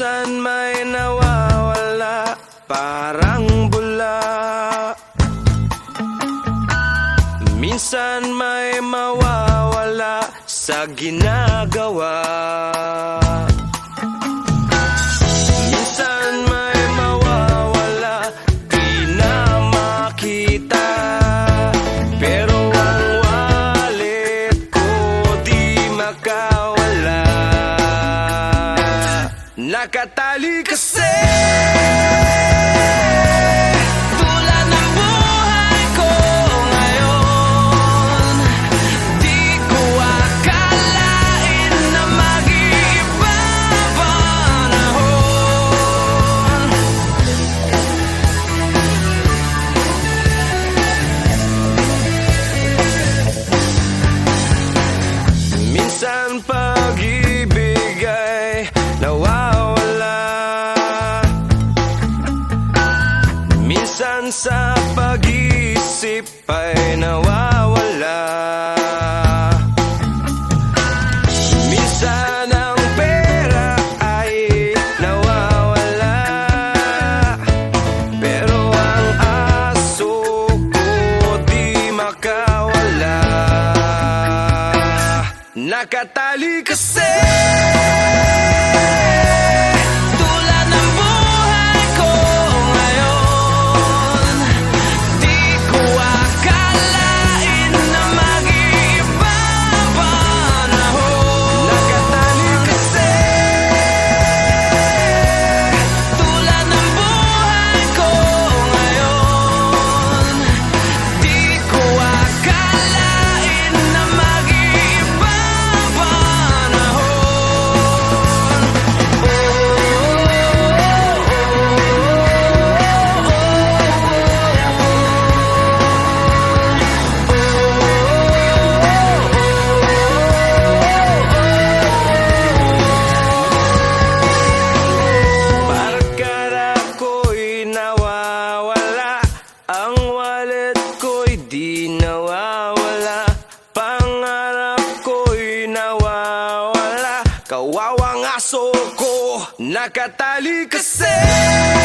Minsan may nawawala parang bula. Minsan sa ginagawa. May mawawala di na makita. Pero ang ko di makawala. Nakatali kasi Minsan pag-ibig ay nawawala. Minsan sa pag-isip ay nawawala Nakatali kasi nawawala Pangarap ko'y nawawala. Kawawang aso ko Nakatali kasi